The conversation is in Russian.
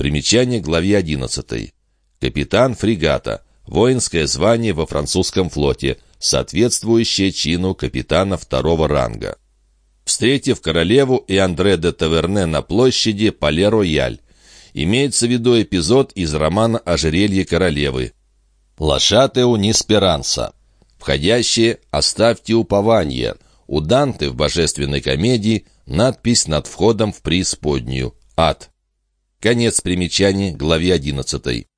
Примечание главе 11. Капитан фрегата. Воинское звание во французском флоте, соответствующее чину капитана второго ранга. Встретив королеву и Андре де Таверне на площади Пале-Рояль. Имеется в виду эпизод из романа «Ожерелье королевы». «Лошатеу Нисперанса». Входящее «Оставьте упование». У Данте в божественной комедии надпись над входом в преисподнюю «Ад». Конец примечаний, главе 11.